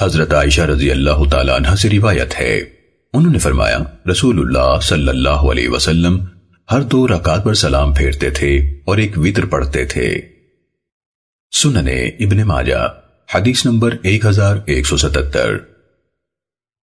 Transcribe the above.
حضرت عائشہ رضی اللہ تعالیٰ عنہ سے روایت ہے۔ انہوں نے فرمایا، رسول اللہ صلی اللہ علیہ وسلم ہر دو رکعت پر سلام پھیرتے تھے اور ایک وطر پڑھتے تھے۔ سننے ابن ماجہ، حدیث نمبر ایک ہزار ایک سو ستتر۔